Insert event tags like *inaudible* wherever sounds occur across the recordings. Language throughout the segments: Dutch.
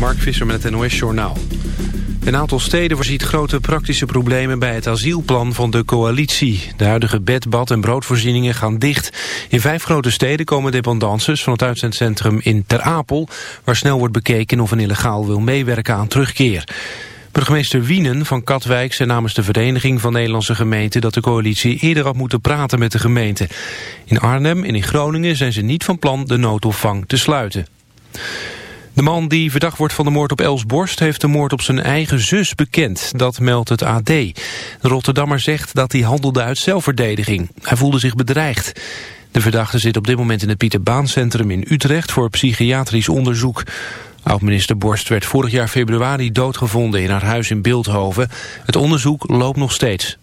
Mark Visser met het NOS Journaal. Een aantal steden voorziet grote praktische problemen bij het asielplan van de coalitie. De huidige bed, bad en broodvoorzieningen gaan dicht. In vijf grote steden komen dependances van het uitzendcentrum in Ter Apel... waar snel wordt bekeken of een illegaal wil meewerken aan terugkeer. Burgemeester Wienen van Katwijk zei namens de Vereniging van Nederlandse Gemeenten dat de coalitie eerder had moeten praten met de gemeente. In Arnhem en in Groningen zijn ze niet van plan de noodopvang te sluiten. De man die verdacht wordt van de moord op Els Borst... heeft de moord op zijn eigen zus bekend. Dat meldt het AD. De Rotterdammer zegt dat hij handelde uit zelfverdediging. Hij voelde zich bedreigd. De verdachte zit op dit moment in het Pieter Baan Centrum in Utrecht... voor psychiatrisch onderzoek. Oud-minister Borst werd vorig jaar februari doodgevonden... in haar huis in Beeldhoven. Het onderzoek loopt nog steeds.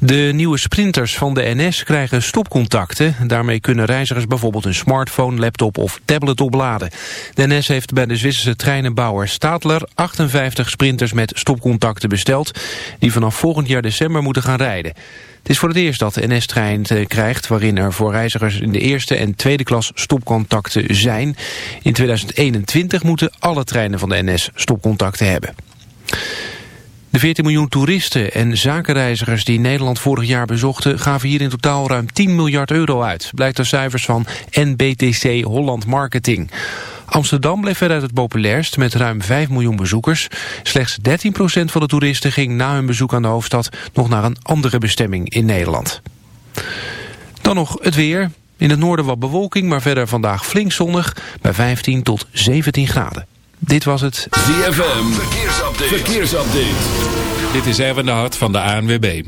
De nieuwe sprinters van de NS krijgen stopcontacten. Daarmee kunnen reizigers bijvoorbeeld een smartphone, laptop of tablet opladen. De NS heeft bij de Zwitserse treinenbouwer Stadler 58 sprinters met stopcontacten besteld... die vanaf volgend jaar december moeten gaan rijden. Het is voor het eerst dat de NS-trein krijgt waarin er voor reizigers in de eerste en tweede klas stopcontacten zijn. In 2021 moeten alle treinen van de NS stopcontacten hebben. De 14 miljoen toeristen en zakenreizigers die Nederland vorig jaar bezochten... gaven hier in totaal ruim 10 miljard euro uit. Blijkt uit cijfers van NBTC Holland Marketing. Amsterdam bleef verder het populairst met ruim 5 miljoen bezoekers. Slechts 13% van de toeristen ging na hun bezoek aan de hoofdstad... nog naar een andere bestemming in Nederland. Dan nog het weer. In het noorden wat bewolking, maar verder vandaag flink zonnig... bij 15 tot 17 graden. Dit was het ZFM Verkeersupdate. Verkeersupdate. Dit is Erwin de Hart van de ANWB.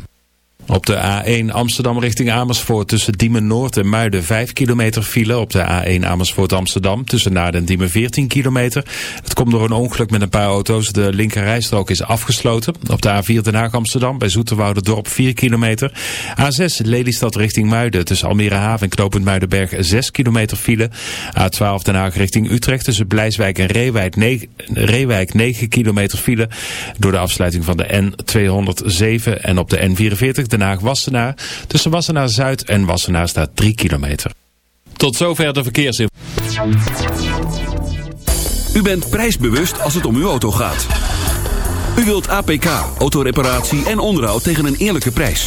Op de A1 Amsterdam richting Amersfoort tussen Diemen Noord en Muiden 5 kilometer file. Op de A1 Amersfoort Amsterdam tussen Naarden en Diemen 14 kilometer. Het komt door een ongeluk met een paar auto's. De linkerrijstrook is afgesloten. Op de A4 Den Haag Amsterdam bij Dorp 4 kilometer. A6 Lelystad richting Muiden tussen Almere Haven en Knopend Muidenberg 6 kilometer file. A12 Den Haag richting Utrecht tussen Blijswijk en Reewijk 9, Reewijk 9 kilometer file. Door de afsluiting van de N207 en op de N44 Den Haag-Wassenaar. Tussen Wassenaar Zuid en Wassenaar staat 3 kilometer. Tot zover de verkeersinformatie. U bent prijsbewust als het om uw auto gaat. U wilt APK, autoreparatie en onderhoud tegen een eerlijke prijs.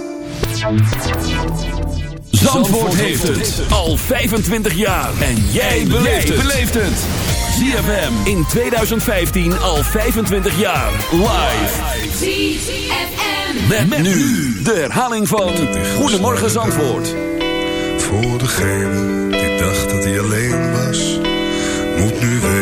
Zandvoort heeft het al 25 jaar. En jij beleeft het. ZFM in 2015 al 25 jaar. Live. ZFM. Met, met nu de herhaling van Goedemorgen Zandvoort. Voor degene die dacht dat hij alleen was. Moet nu weten,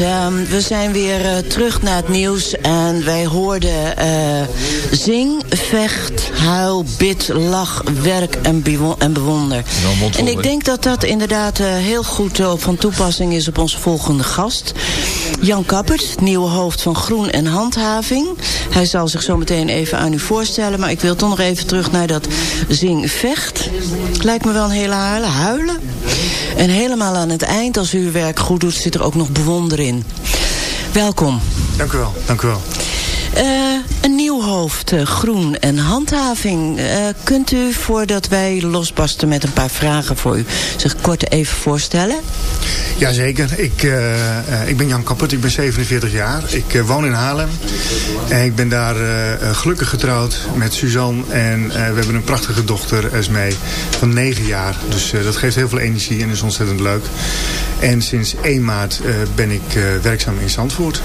Ehm, we zijn weer uh, terug naar het nieuws. En wij hoorden uh, zing, vecht, huil, bid, lach, werk en, en bewonder. En ik denk dat dat inderdaad uh, heel goed van toepassing is op onze volgende gast. Jan Kappert, nieuwe hoofd van Groen en Handhaving. Hij zal zich zo meteen even aan u voorstellen. Maar ik wil toch nog even terug naar dat zing, vecht. Lijkt me wel een hele huilen. Huilen. En helemaal aan het eind, als u uw werk goed doet, zit er ook nog bewondering in. Welkom. Dank u wel, dank u wel. Uh, een nieuw hoofd, uh, groen en handhaving. Uh, kunt u, voordat wij losbarsten met een paar vragen voor u... zich kort even voorstellen? Jazeker. Ik, ik ben Jan Kappert, ik ben 47 jaar. Ik woon in Haarlem. En ik ben daar gelukkig getrouwd met Suzanne. En we hebben een prachtige dochter, Esmee, van 9 jaar. Dus dat geeft heel veel energie en is ontzettend leuk. En sinds 1 maart ben ik werkzaam in Zandvoort.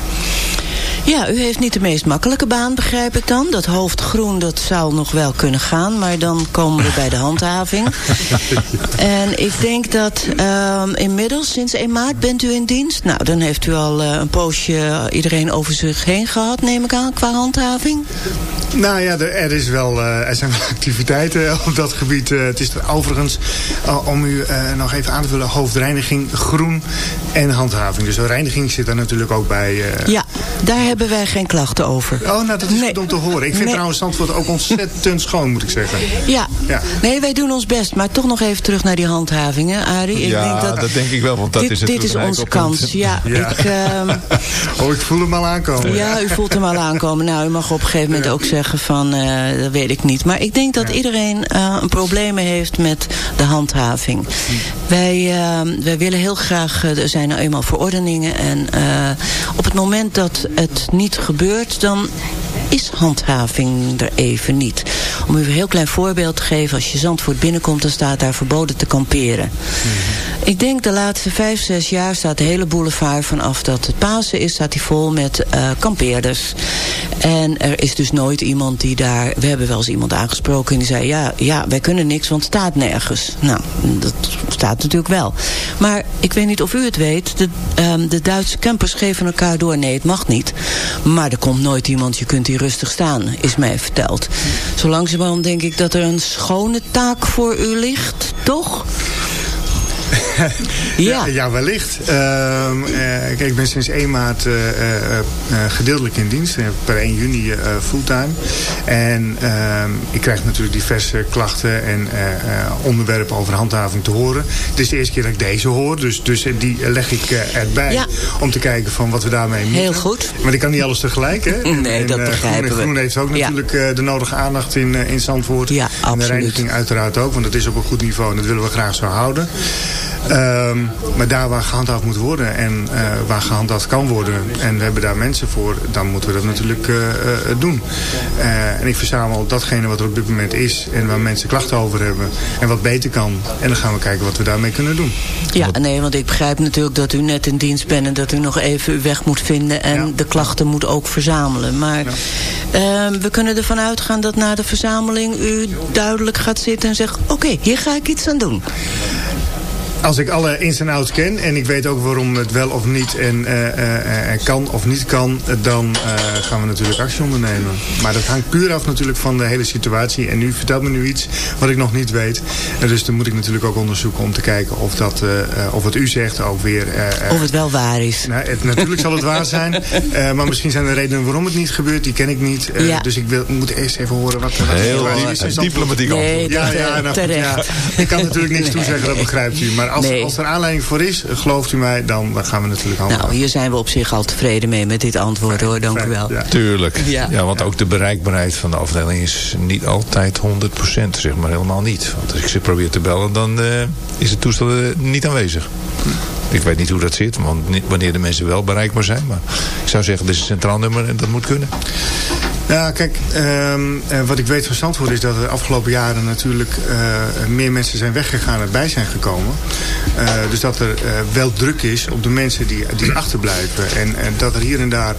Ja, u heeft niet de meest makkelijke baan, begrijp ik dan. Dat hoofdgroen, dat zou nog wel kunnen gaan. Maar dan komen we bij de handhaving. *laughs* en ik denk dat um, inmiddels, sinds 1 maart, bent u in dienst. Nou, dan heeft u al uh, een poosje iedereen over zich heen gehad, neem ik aan, qua handhaving. Nou ja, er, er is wel, uh, er zijn wel *laughs* activiteiten op dat gebied. Uh, het is er overigens, om u nog even aan te vullen, hoofdreiniging, groen en handhaving. Dus de reiniging zit daar natuurlijk ook bij. ja, daar hebben wij geen klachten over. Oh, nou dat is nee. goed om te horen. Ik vind nee. trouwens Zandvoort ook ontzettend *laughs* schoon, moet ik zeggen. Ja. ja. Nee, wij doen ons best. Maar toch nog even terug naar die handhavingen, Arie. Ik ja, denk dat, dat denk ik wel, want dat dit, is het Dit is onze kans, ja. ja. Ik, uh, *laughs* oh, ik voel hem al aankomen. Ja, u voelt hem al *laughs* aankomen. Nou, u mag op een gegeven moment ook zeggen van, uh, dat weet ik niet. Maar ik denk dat iedereen uh, een probleem heeft met de handhaving. Wij, wij willen heel graag, er zijn nou eenmaal verordeningen. En op het moment dat het niet gebeurt, dan is handhaving er even niet. Om u een heel klein voorbeeld te geven. Als je Zandvoort binnenkomt, dan staat daar verboden te kamperen. Mhm. Ik denk de laatste vijf, zes jaar staat de hele boulevard... vanaf dat het Pasen is, staat die vol met uh, kampeerders. En er is dus nooit iemand die daar... We hebben wel eens iemand aangesproken en die zei... ja, ja wij kunnen niks, want het staat nergens. Nou, dat staat natuurlijk wel. Maar ik weet niet of u het weet... de, um, de Duitse campers geven elkaar door. Nee, het mag niet. Maar er komt nooit iemand, je kunt hier rustig staan, is mij verteld. Zo langzamerhand denk ik dat er een schone taak voor u ligt, toch? *laughs* ja. ja, wellicht. Uh, kijk, ik ben sinds 1 maart uh, gedeeltelijk in dienst. Per 1 juni fulltime. En ehm, ik krijg natuurlijk diverse klachten en onderwerpen over handhaving te horen. Het is de eerste keer dat ik deze hoor. Dus, dus die leg ik erbij. Ja. Om te kijken van wat we daarmee moeten. Heel goed. Maar ik kan niet alles tegelijk. Hè? *laughs* Nee, en, dat begrijpen Groen, Groen heeft ook natuurlijk de nodige aandacht in, in Zandvoort. Ja, absoluut. En de reiniging uiteraard ook. Want dat is op een goed niveau en dat willen we graag zo houden. Um, maar daar waar gehandhaafd moet worden en uh, waar gehandhaafd kan worden... en we hebben daar mensen voor, dan moeten we dat natuurlijk uh, uh, doen. en ik verzamel datgene wat er op dit moment is... en waar mensen klachten over hebben en wat beter kan. En dan gaan we kijken wat we daarmee kunnen doen. Ja, nee, want ik begrijp natuurlijk dat u net in dienst bent... en dat u nog even uw weg moet vinden en ja. de klachten moet ook verzamelen. Maar ja. Ehm, we kunnen ervan uitgaan dat na de verzameling u duidelijk gaat zitten en zegt... oké, okay, hier ga ik iets aan doen. Als ik alle ins en outs ken en ik weet ook waarom het wel of niet en uh, uh, kan of niet kan, dan gaan we natuurlijk actie ondernemen. Maar dat hangt puur af natuurlijk van de hele situatie. En u vertelt me nu iets wat ik nog niet weet. En dus dan moet ik natuurlijk ook onderzoeken om te kijken of, dat, of wat u zegt ook weer... of het wel waar is. Nou, het, natuurlijk zal het waar zijn. *laughs* maar misschien zijn er redenen waarom het niet gebeurt. Die ken ik niet. Ja. Dus ik wil, moet eerst even horen wat, wat Heel is. Diplomatiek nee, ja, ja, nou, ja, Ik kan natuurlijk niks toezeggen, dat *laughs* begrijpt u. Maar als, nee. als er aanleiding voor is, gelooft u mij, dan, dan gaan we natuurlijk handelen. Nou, hier zijn we op zich al tevreden mee met dit antwoord hoor, dank u wel. Ja. Tuurlijk. Ja. ja, want ook de bereikbaarheid van de afdeling is niet altijd 100%, zeg maar helemaal niet. Want als ik ze probeer te bellen, dan uh, is het toestel niet aanwezig. Ik weet niet hoe dat zit, want wanneer de mensen wel bereikbaar zijn. Maar ik zou zeggen, dit is een centraal nummer en dat moet kunnen. Ja, kijk, ehm, eh, wat ik weet van Zandvoort is dat er de afgelopen jaren natuurlijk eh, meer mensen zijn weggegaan en bij zijn gekomen. Eh, dus dat er wel druk is op de mensen die, die *clears throat* achterblijven. En, dat er hier en daar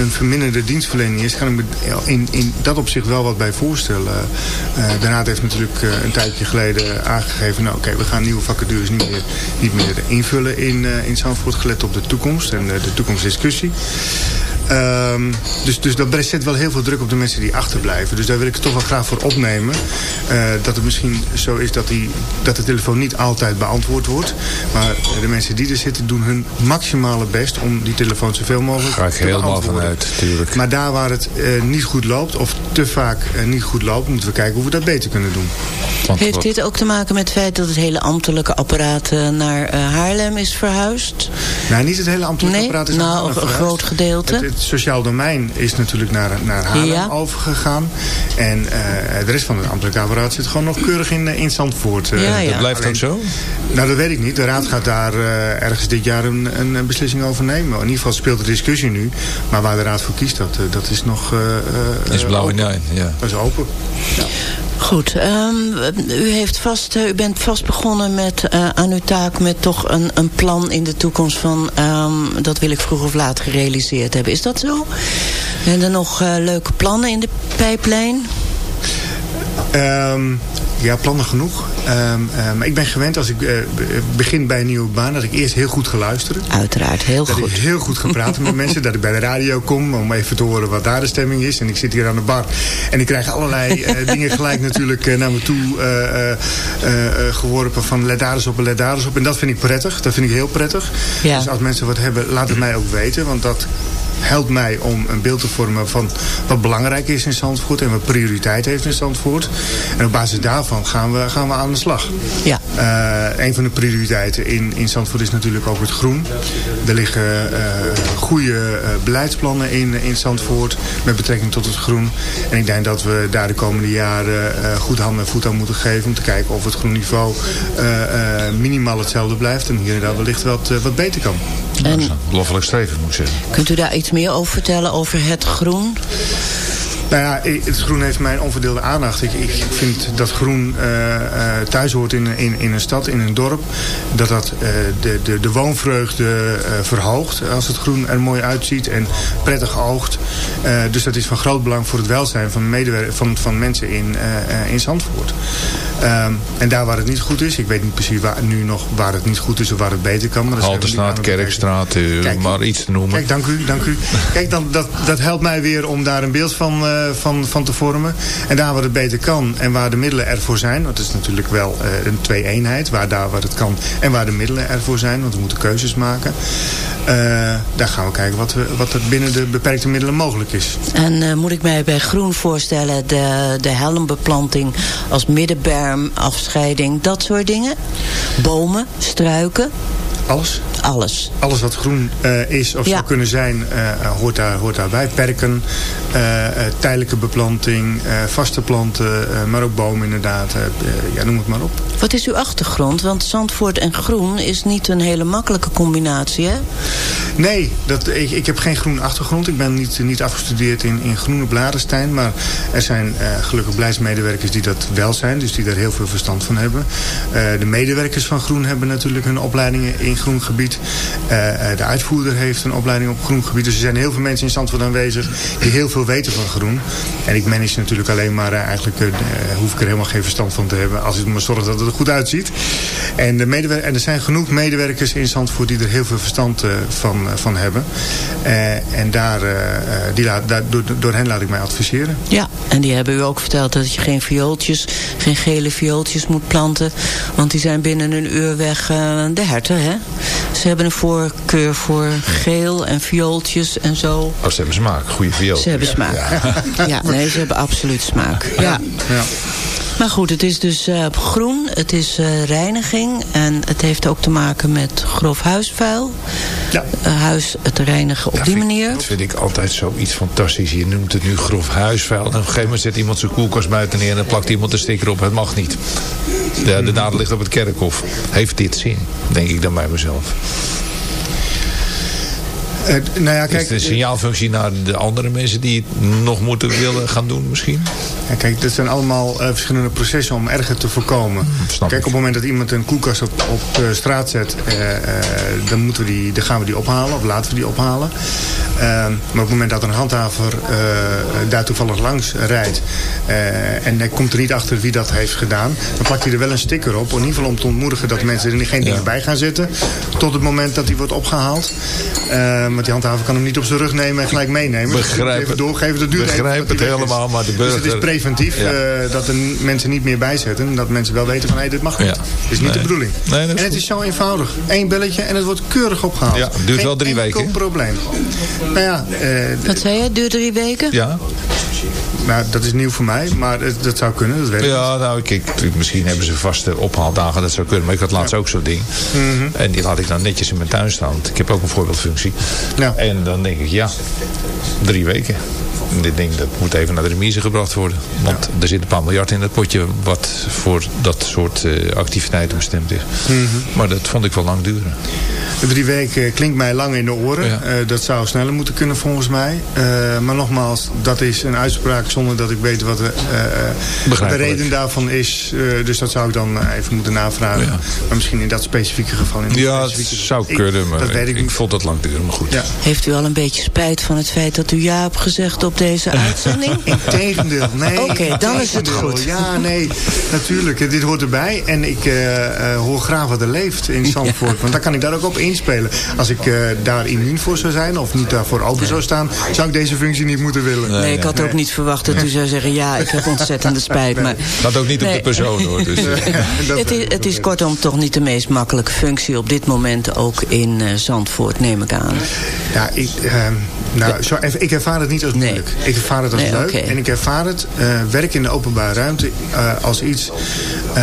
een verminderde dienstverlening is, kan ik me in, in dat opzicht wel wat bij voorstellen. De Raad heeft natuurlijk een tijdje geleden aangegeven, nou oké, we gaan nieuwe vacatures niet meer, niet meer invullen in, in Zandvoort, gelet op de toekomst en de toekomstdiscussie. Ehm, dus, dus dat zet wel heel veel druk op de mensen die achterblijven. Dus daar wil ik het toch wel graag voor opnemen. Eh, dat het misschien zo is dat, die, dat de telefoon niet altijd beantwoord wordt. Maar de mensen die er zitten doen hun maximale best om die telefoon zoveel mogelijk Ga ik te helemaal vanuit, tuurlijk. Maar daar waar het eh, niet goed loopt, of te vaak eh, niet goed loopt, moeten we kijken hoe we dat beter kunnen doen. Want Heeft dit ook te maken met het feit dat het hele ambtelijke apparaat naar eh, Haarlem is verhuisd? Nou, niet het hele ambtelijke Nee, apparaat is nou, naar een verhuisd. groot gedeelte. Het, het sociaal domein is natuurlijk naar, naar Haarlem Ja. overgegaan. En eh, de rest van het ambtelijke apparaat zit gewoon nog keurig in, eh, in Zandvoort. eh. Ja, ja. Dat blijft ook zo? Nou, dat weet ik niet. De Raad gaat daar eh, ergens dit jaar een, een, beslissing over nemen. In ieder geval speelt de discussie nu. Maar waar de Raad voor kiest, dat, dat is nog... eh, eh, Is blauw in ja. Dat is open. Goed, ehm, u, heeft vast, eh, u bent vast begonnen met eh, aan uw taak met toch een, een plan in de toekomst van ehm, dat wil ik vroeg of laat gerealiseerd hebben. Is dat zo? Zijn er nog eh, leuke plannen in de pijplijn? Ehm, ja, plannen genoeg. Maar ik ben gewend als ik eh, be- begin bij een nieuwe baan... dat ik eerst heel goed ga luisteren. Uiteraard, heel Dat goed. ik heel goed ga praten met *laughs* mensen. Dat ik bij de radio kom om even te horen wat daar de stemming is. En ik zit hier aan de bar. En ik krijg allerlei eh, *laughs* dingen gelijk natuurlijk naar me toe geworpen. Van let daar eens op en let daar eens op. En dat vind ik prettig. Dat vind ik heel prettig. Ja. Dus als mensen wat hebben, laat het mij ook weten. Want dat helpt mij om een beeld te vormen van wat belangrijk is in Zandvoort. En wat prioriteit heeft in Zandvoort. En op basis daarvan gaan we, gaan we aan de slag. Ja. Eh, een van de prioriteiten in, in Zandvoort is natuurlijk ook het groen. Er liggen eh goede eh, beleidsplannen in, in Zandvoort met betrekking tot het groen. En ik denk dat we daar de komende jaren goed hand en voet aan moeten geven... om te kijken of het groenniveau minimaal hetzelfde blijft... en hier en daar wellicht wat, wat beter kan. En Loffelijk streven, moet ik zeggen. kunt u daar iets meer over vertellen over het groen? Nou ja, het groen heeft mijn onverdeelde aandacht. Ik, ik vind dat groen eh, thuis hoort in, in, in een stad, in een dorp. Dat dat eh, de, de, de woonvreugde verhoogt als het groen er mooi uitziet en prettig oogt. Dus dat is van groot belang voor het welzijn van, van, van mensen in, in Zandvoort. Ehm, en daar waar het niet goed is, ik weet niet precies waar, nu nog waar het niet goed is of waar het beter kan. Maar Halterstraat. Kerkstraat, Kijk. maar iets te noemen. Kijk, dank u, dank u. Kijk, dan, dat, dat helpt mij weer om daar een beeld van, eh, van, van te vormen. En daar waar het beter kan en waar de middelen ervoor zijn... want het is natuurlijk wel eh, een twee-eenheid... waar daar waar het kan en waar de middelen ervoor zijn... want we moeten keuzes maken. Eh, daar gaan we kijken wat, we, wat er binnen de beperkte middelen mogelijk is. En moet ik mij bij groen voorstellen de, de helmbeplanting als middenberm, afscheiding, dat soort dingen? Bomen, struiken, Alles? alles. Alles wat groen eh, is of Ja. zou kunnen zijn, eh, eh, hoort, daar, hoort daarbij. Perken, tijdelijke beplanting, vaste planten, maar ook bomen inderdaad. ja, noem het maar op. Wat is uw achtergrond? Want Zandvoort en groen is niet een hele makkelijke combinatie, hè? Nee, dat, ik, ik heb geen groene achtergrond. Ik ben niet, niet afgestudeerd in, in groene bladenstein. Maar er zijn gelukkig beleidsmedewerkers die dat wel zijn. Dus die daar heel veel verstand van hebben. De medewerkers van Groen hebben natuurlijk hun opleidingen in groen gebied. Eh, eh, de uitvoerder heeft een opleiding op groen gebied. Dus er zijn heel veel mensen in Zandvoort aanwezig die heel veel weten van groen. En ik manage natuurlijk alleen maar eh, eigenlijk eh, hoef ik er helemaal geen verstand van te hebben. Als ik maar zorg dat het er goed uitziet. En, de en er zijn genoeg medewerkers in Zandvoort die er heel veel verstand eh, van, eh, van hebben. Eh, en daar, eh, eh, die laat, door, door hen laat ik mij adviseren. Ja, en die hebben u ook verteld dat je geen viooltjes, geen gele viooltjes moet planten. Want die zijn binnen een uur weg eh, de herten, hè? Ze hebben een voorkeur voor geel en viooltjes en zo. Oh, ze hebben smaak. Goede viool. Ze hebben smaak. Ja. nee, ze hebben absoluut smaak. Ja. Ja. Maar goed, het is dus eh, groen, het is eh, reiniging en het heeft ook te maken met grof huisvuil. Ja. Eh, huis te reinigen op Ja, die vind- manier. Dat vind ik altijd zoiets fantastisch. Je noemt het nu grof huisvuil. En op een gegeven moment zet iemand zijn koelkast buiten neer... en dan plakt iemand een sticker op. Het mag niet. De, de ligt op het kerkhof. Heeft dit zin? Denk ik dan bij mezelf. Eh, nou ja, Is kijk, het een signaalfunctie naar de andere mensen die het nog moeten willen gaan doen misschien? Ja, kijk, dat zijn allemaal eh, verschillende processen om erger te voorkomen. snap kijk, op het moment dat iemand een koelkast op, op straat zet, eh, dan, moeten we die, dan gaan we die ophalen of laten we die ophalen. Eh, maar op het moment dat een handhaver daar toevallig langs rijdt en hij komt er niet achter wie dat heeft gedaan, dan plakt hij er wel een sticker op. In ieder geval om te ontmoedigen dat mensen er geen dingen bij gaan zetten tot het moment dat hij wordt opgehaald. Eh, want die handhaver kan hem niet op zijn rug nemen en gelijk meenemen. Begrijp even het. doorgeven, dat duurt even Begrijp het helemaal, maar de Dus het is burger- preventief Ja. eh, dat er mensen niet meer bijzetten. En dat mensen wel weten van, hé, dit mag niet. Ja. Dat is niet Nee. de bedoeling. Nee, en het goed. is zo eenvoudig. Eén belletje en het wordt keurig opgehaald. Ja, duurt wel drie Geen weken, hè? probleem. Nou ja, eh, Wat zei je? Duurt drie weken? Ja, nou, dat is nieuw voor mij. Maar het- dat zou kunnen, dat weet ik. ja nou kijk, misschien hebben ze vaste ophaaldagen, dat zou kunnen. Maar ik had laatst ook zo'n ding. Mhm. En die laat ik dan netjes in mijn tuin staan. Ik heb ook een voorbeeldfunctie. Ja. En dan denk ik, ja, drie weken. En dit ding dat moet even naar de remise gebracht worden. Want er zit een paar miljard in dat potje wat voor dat soort eh, activiteiten bestemd is. Mhm. Maar dat vond ik wel lang duren. Drie weken klinkt mij lang in de oren. Eh, dat zou sneller moeten kunnen volgens mij. Eh, maar nogmaals, dat is een uitspraak zonder dat ik weet wat de, eh, eh, de Begrijpelijk. reden daarvan is. Eh, dus dat zou ik dan even moeten navragen. Ja. Maar misschien in dat specifieke geval. In dat Ja, specifieke- zou Ik- kunnen, maar dat weet ik ik, vond dat lang duren. Maar goed. Ja. Heeft u al een beetje spijt van het feit dat u ja hebt gezegd op deze *laughs* uitzending? Integendeel, nee. *laughs* Oké, dan is het goed. Ja, nee, natuurlijk. Dit hoort erbij. En ik eh, eh, hoor graag wat er leeft in Zandvoort. Want dan kan ik daar ook op inspelen. Als ik eh, daar immuun voor zou zijn of niet daarvoor open zou staan... zou ik deze functie niet moeten willen. Nee, ik had ook niet verwacht dat u zou zeggen... ja, ik heb ontzettende spijt. Maar *laughs* Dat ook niet op de persoon hoor. Dus, *laughs* eh, het is, het is kortom toch niet de meest makkelijke functie... op dit moment ook in eh, Zandvoort, neem ik aan. Ja, ik, ehm, nou, zo, ik ervaar het niet als Nee. moeilijk. Ik ervaar het als Nee, leuk. En ik ervaar het eh, werk in de openbare ruimte eh, als iets eh,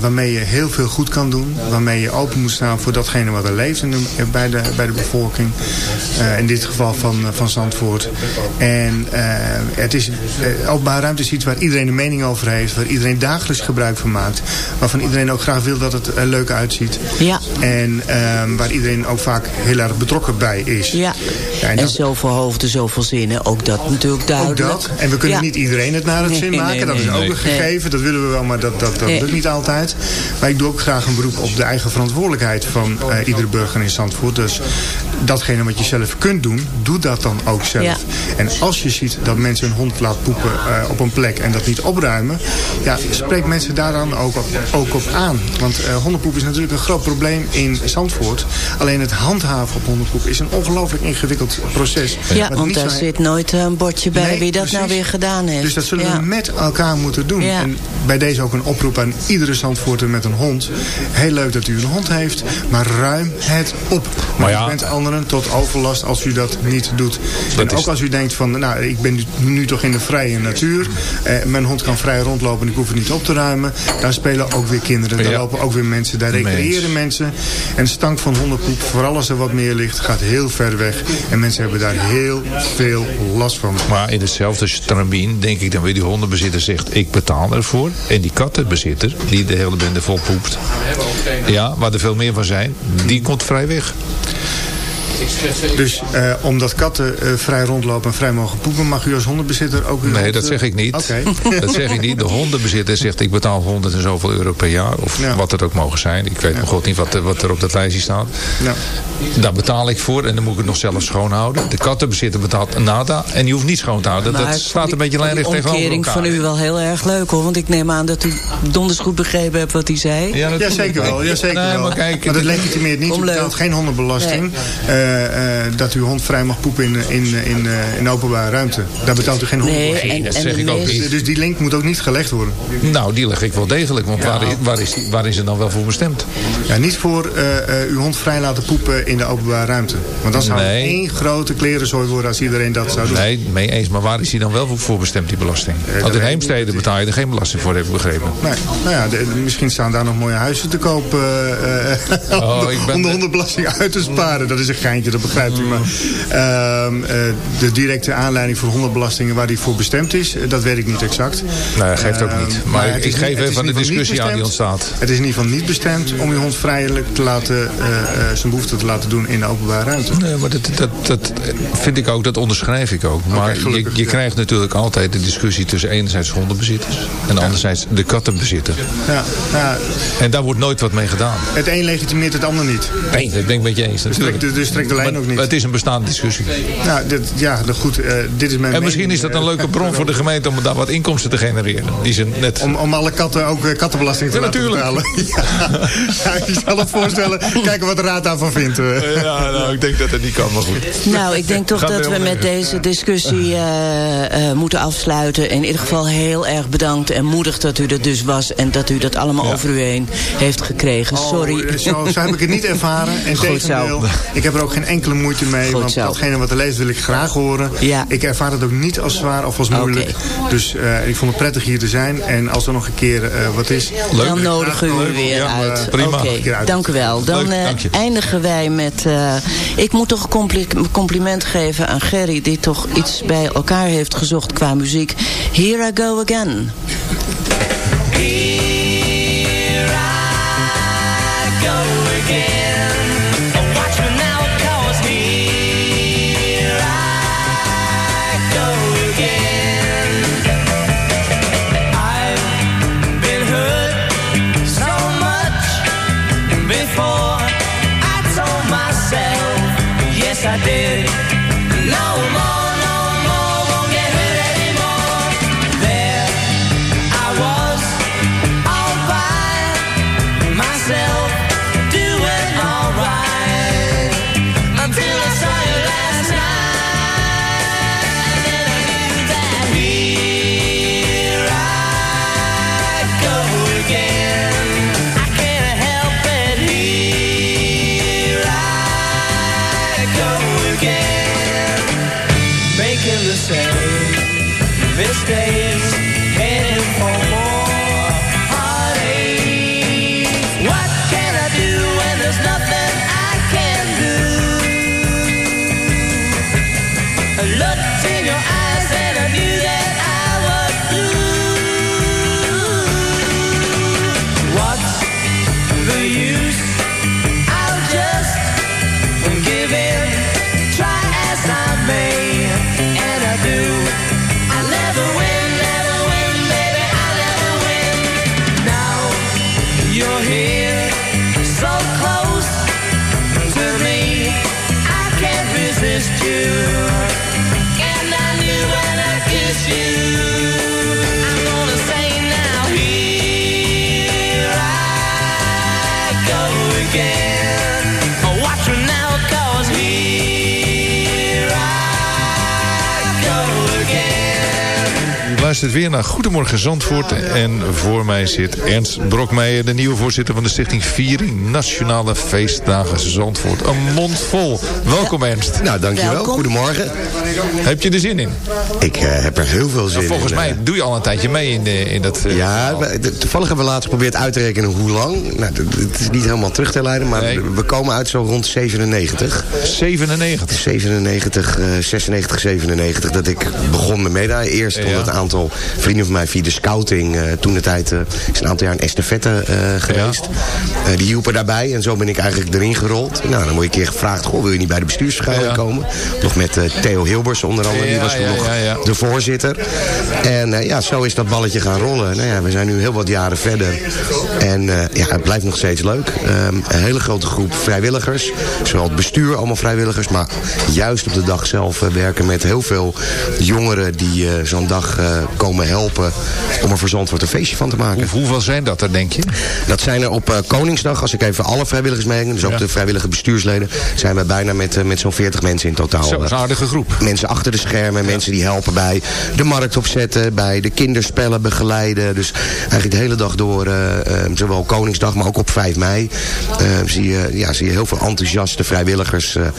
waarmee je heel veel goed kan doen. Waarmee je open moet staan voor datgene wat er leeft in de, bij, de, bij de bevolking. In dit geval van, van Zandvoort. En het is, openbare ruimte is iets waar iedereen een mening over heeft. Waar iedereen dagelijks gebruik van maakt. Waarvan iedereen ook graag wil dat het er leuk uitziet. Ja. En ehm, waar iedereen ook vaak heel erg betrokken bij is. Ja, Ja, en en, dat- zoveel hoofden, zoveel zinnen. Ook dat natuurlijk ook duidelijk. dat. En we kunnen Ja. niet iedereen het naar het Nee, zin maken. nee, dat is ook een gegeven. Dat willen we wel, maar dat, dat, dat lukt niet altijd. Maar ik doe ook graag een beroep op de eigen verantwoordelijkheid van eh, iedere burger in Zandvoort. Dus datgene wat je zelf kunt doen, doe dat dan ook zelf. Ja. En als je ziet dat mensen een hond laat poepen eh, op een plek en dat niet opruimen. Ja, spreek mensen daar dan ook op, ook op aan. Want eh, hondenpoep is natuurlijk een groot probleem in Zandvoort. Alleen het handhaven op hondenpoep is een ongelooflijk ingewikkeld proces. Ja, want daar zit nooit een bordje bij Nee, wie dat nou weer gedaan heeft. Dus dat zullen ja. we met elkaar moeten doen. Ja. En bij deze ook een oproep aan iedere Zandvoorter met een hond. Heel leuk dat u een hond heeft, maar ruim het op. Maar Maar ja, u bent anderen tot overlast als u dat niet doet. en ook als u denkt van, nou, ik ben nu, toch in de vrije natuur. Eh, mijn hond kan vrij rondlopen en ik hoef het niet op te ruimen. Daar spelen ook weer kinderen. Daar Ja. lopen ook weer mensen. Daar recreëren mensen. En de stank van hondenpoep, vooral als er wat meer ligt, gaat heel ver weg. En mensen hebben daar heel veel last van. Maar in hetzelfde stramien denk ik dan weer die hondenbezitter zegt ik betaal ervoor. En die kattenbezitter die de hele bende vol poept. Ja, waar er veel meer van zijn. Die komt vrij weg. Dus eh, omdat katten eh, vrij rondlopen en vrij mogen poepen, mag u als hondenbezitter ook uw Nee, hond, dat eh, zeg ik niet. Oké. *laughs* Dat zeg ik niet. De hondenbezitter zegt ik betaal 100 en zoveel euro per jaar. Of Ja. wat het ook mogen zijn. Ik weet nog god niet wat, er- wat er op dat lijstje staat. Ja. Daar betaal ik voor en dan moet ik het nog zelf schoonhouden. De kattenbezitter betaalt nada en die hoeft niet schoon te houden. Maar dat ik staat een beetje lijnrecht tegenover omkering elkaar. van u wel heel erg leuk hoor. Want ik neem aan dat u donders goed begrepen hebt wat hij zei. Ja, dat Ja, doe ik. zeker wel. Ja, zeker Nee, wel. maar kijk, dat legitimeert niet. Leuk. betaalt geen hondenbelasting. Eh, eh, dat uw hond vrij mag poepen in, in, in, eh, in openbare ruimte. Daar betaalt u geen Nee, hondenbelasting. en, dat en zeg ik ook niet. Dus die link moet ook niet gelegd worden. Nou, die leg ik wel degelijk. Want waar, is, waar, is waar is het dan wel voor bestemd? Ja, niet voor eh, eh, uw hond vrij laten poepen in de openbare ruimte. Want dan zou Nee. één grote klerenzooi worden als iedereen dat zou doen. Nee, mee eens. Maar waar is die dan wel voor- voor bestemd, die belasting? dat Want in Heemstede betaal je er geen belasting voor, heb ik begrepen. Nee, nou ja, de- misschien staan daar nog mooie huizen te koop eh, eh, *laughs* Oh, om, de, ik ben- om de hondenbelasting uit te sparen. Dat is een geintje. Geintje, dat begrijpt u. Maar ehm, eh, de directe aanleiding voor hondenbelastingen waar die voor bestemd is, eh, dat weet ik niet exact. Nee, dat geeft ook Ehm, niet. Maar het ik geef even de discussie aan die ontstaat. Het is in ieder geval niet bestemd om je hond vrijelijk te laten, eh, zijn behoefte te laten doen in de openbare ruimte. Nee, maar dat, dat, dat vind ik ook, dat onderschrijf ik ook. Maar je, gelukkig, je ja. krijgt natuurlijk altijd de discussie tussen enerzijds hondenbezitters en anderzijds de kattenbezitter. Ja, ja, En daar wordt nooit wat mee gedaan. het een legitimeert het ander niet. Nee, dat ben ik met je eens natuurlijk. Dus, dus trekt de lijn Maar- ook niet. het is een bestaande discussie. Nou, dit, ja, nou goed, eh, dit is mijn En misschien is dat een leuke bron voor de gemeente om daar wat inkomsten te genereren. Die ze net... Om, om alle katten ook eh, kattenbelasting te Ja, laten natuurlijk. betalen. *laughs* Ja. ja, je zal het voorstellen. *laughs* Kijken wat de raad daarvan vindt. eh. Ja, nou, ik denk dat het niet kan, maar goed. Nou, ik denk toch dat we met deze discussie eh, eh, moeten afsluiten. In ieder geval heel erg bedankt en moedig dat u er dus was... en dat u dat allemaal Ja. over u heen heeft gekregen. Sorry. Oh, zo, zo heb ik het niet ervaren. En Goed tegendeel, zo. ik heb er ook geen enkele moeite mee. Goed want zo. datgene wat er leest wil ik graag horen. Ja. Ik ervaar het ook niet als zwaar of als moeilijk. Dus eh, ik vond het prettig hier te zijn. En als er nog een keer eh, wat is... Leuk. Dan nodigen we u weer Ja, uit. eh, prima. Uit. dank u wel. Dan eh, eindigen wij met... eh, ik moet toch een compli- compliment geven aan Gerry... die toch iets bij elkaar heeft gezocht qua muziek. Here I go again. Luistert weer naar Goedemorgen Zandvoort. En voor mij zit Ernst Brokmeijer, de nieuwe voorzitter van de stichting Viering Nationale Feestdagen Zandvoort. Een mond vol. Welkom Ernst. Nou, dankjewel. Welkom. Goedemorgen. Heb je er zin in? Ik eh, heb er heel veel zin Volgens in. mij eh. doe je al een tijdje mee in, de, in dat... eh, ja, we- toevallig hebben we laatst geprobeerd uit te rekenen hoe lang. Nou, het is niet helemaal terug te leiden, maar Nee. we komen uit zo rond 97. 97. 97, eh, 96, 97, dat ik begon met meedraaien. Eerst Ja. onder het aantal vrienden van mij via de scouting. eh, toen de tijd eh, is een aantal jaar een estafette eh, geweest. Die hielpen daarbij en zo ben ik eigenlijk erin gerold. Nou, dan word je een keer gevraagd, goh, wil je niet bij de bestuursvergadering Ja. komen? Nog met Theo Hilbers onder andere, die was toen nog de voorzitter. En ja, zo is dat balletje gaan rollen. Nou ja, we zijn nu heel wat jaren verder. En ja, het blijft nog steeds leuk. Ehm, een hele grote groep vrijwilligers. Zowel het bestuur, allemaal vrijwilligers. Maar juist op de dag zelf werken met heel veel jongeren... die zo'n dag komen helpen om er voor Zandvoort een feestje van te maken. Hoe- hoeveel zijn dat er, denk je? Dat zijn er op eh, Koningsdag, als ik even alle vrijwilligers meeneem... dus ook Ja. de vrijwillige bestuursleden... zijn we bijna met, eh, met zo'n 40 mensen in totaal. Zo, dat is een eh, aardige groep. mensen achter de schermen, mensen die helpen bij de markt opzetten, bij de kinderspellen begeleiden. Dus eigenlijk de hele dag door, eh, eh, zowel Koningsdag, maar ook op 5 mei, eh, zie, je, ja, zie je heel veel enthousiaste vrijwilligers eh, eh,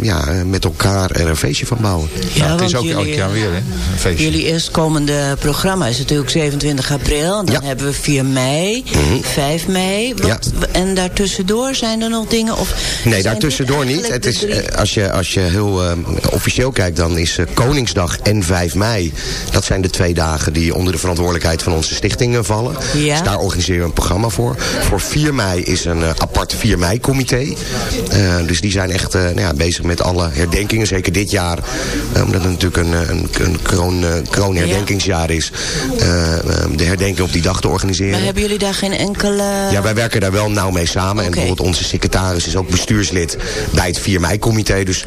ja, met elkaar er een feestje van bouwen. Ja, het is ook elk jaar weer, hè? Een feestje. Jullie eerst eerstkomende programma is natuurlijk 27 april. En dan Ja. hebben we 4 mei, 5 mei. Wat, En daartussendoor zijn er nog dingen? Of Nee, daartussendoor niet. Het is, eh, als, je, als je heel eh, officieel kijkt, dan is eh, Koningsdag en 5 mei. Dat zijn de twee dagen die onder de verantwoordelijkheid van onze stichting eh, vallen. Ja. Dus daar organiseren we een programma voor. Voor 4 mei is een apart 4 mei comité. Eh, dus die zijn echt nou ja, bezig met alle herdenkingen. Zeker dit jaar. omdat het natuurlijk een, een, een kroon, kroonherdenkingsjaar is. eh, eh, de herdenking op die dag te organiseren. Maar hebben jullie daar geen enkele... Ja, wij werken daar wel nauw mee samen. En bijvoorbeeld onze secretaris is ook bestuurslid bij het 4 mei-comité. Dus